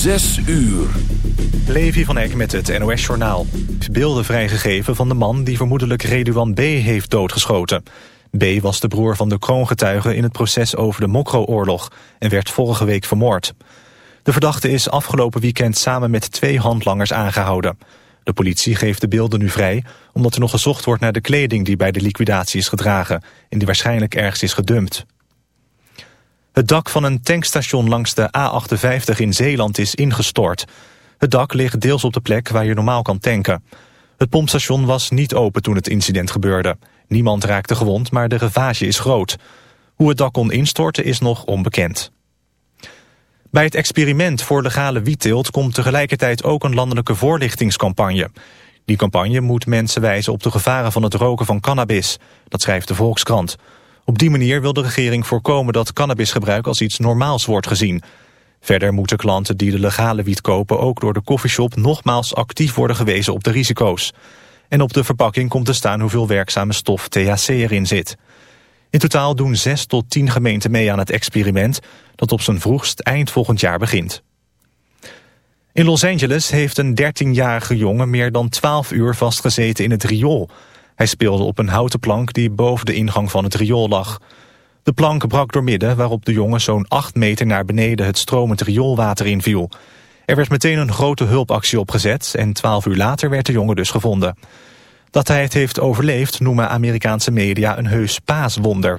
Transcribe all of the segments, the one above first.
Zes uur. Levi van Eck met het NOS-journaal. Beelden vrijgegeven van de man die vermoedelijk Redouan B. heeft doodgeschoten. B. was de broer van de kroongetuige in het proces over de Mokro-oorlog... en werd vorige week vermoord. De verdachte is afgelopen weekend samen met twee handlangers aangehouden. De politie geeft de beelden nu vrij... omdat er nog gezocht wordt naar de kleding die bij de liquidatie is gedragen... en die waarschijnlijk ergens is gedumpt. Het dak van een tankstation langs de A58 in Zeeland is ingestort. Het dak ligt deels op de plek waar je normaal kan tanken. Het pompstation was niet open toen het incident gebeurde. Niemand raakte gewond, maar de ravage is groot. Hoe het dak kon instorten is nog onbekend. Bij het experiment voor legale wietteelt komt tegelijkertijd ook een landelijke voorlichtingscampagne. Die campagne moet mensen wijzen op de gevaren van het roken van cannabis. Dat schrijft de Volkskrant. Op die manier wil de regering voorkomen dat cannabisgebruik als iets normaals wordt gezien. Verder moeten klanten die de legale wiet kopen ook door de koffieshop nogmaals actief worden gewezen op de risico's. En op de verpakking komt te staan hoeveel werkzame stof THC erin zit. In totaal doen 6 tot 10 gemeenten mee aan het experiment dat op zijn vroegst eind volgend jaar begint. In Los Angeles heeft een 13-jarige jongen meer dan 12 uur vastgezeten in het riool. Hij speelde op een houten plank die boven de ingang van het riool lag. De plank brak door midden waarop de jongen zo'n 8 meter naar beneden het stromend rioolwater inviel. Er werd meteen een grote hulpactie opgezet en 12 uur later werd de jongen dus gevonden. Dat hij het heeft overleefd noemen Amerikaanse media een heus paaswonder.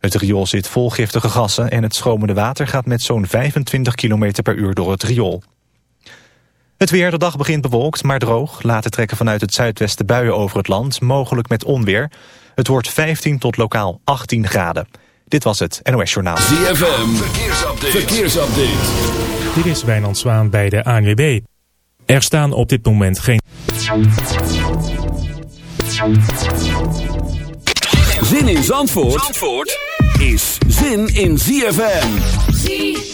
Het riool zit vol giftige gassen en het stromende water gaat met zo'n 25 km per uur door het riool. Het weer, de dag begint bewolkt, maar droog. Later trekken vanuit het zuidwesten buien over het land, mogelijk met onweer. Het wordt 15 tot lokaal 18 graden. Dit was het NOS Journaal. ZFM, verkeersupdate. verkeersupdate. Dit is Wijnand Zwaan bij de ANWB. Er staan op dit moment geen... Zin in Zandvoort, Zandvoort is zin in ZFM. ZFM.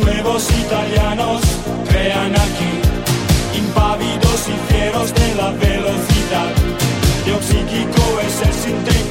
Nuevos italianos crean aquí, impávidos y fieros de la velocidad. Dios psíquico es el sintético.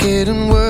Getting worried.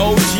The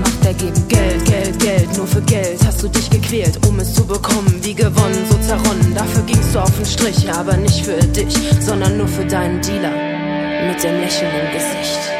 Macht ergeben. Geld, Geld, Geld, nur für Geld hast du dich gequält, um es zu bekommen. Wie gewonnen, so zerronnen. Dafür gingst du auf den Strich, aber nicht für dich, sondern nur für deinen Dealer. Mit dem Lächeln im Gesicht.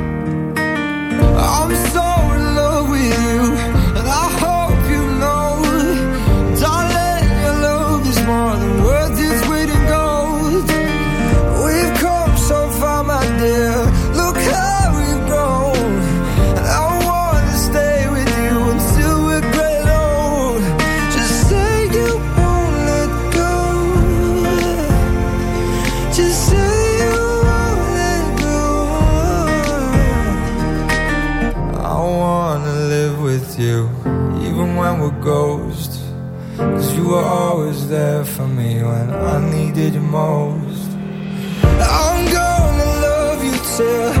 A ghost. Cause you were always there for me when I needed you most. I'm gonna love you till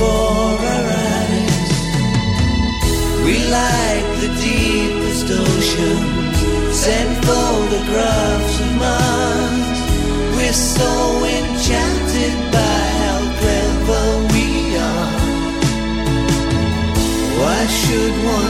before our eyes. We like the deepest ocean. send photographs of Mars. We're so enchanted by how clever we are. Why should one?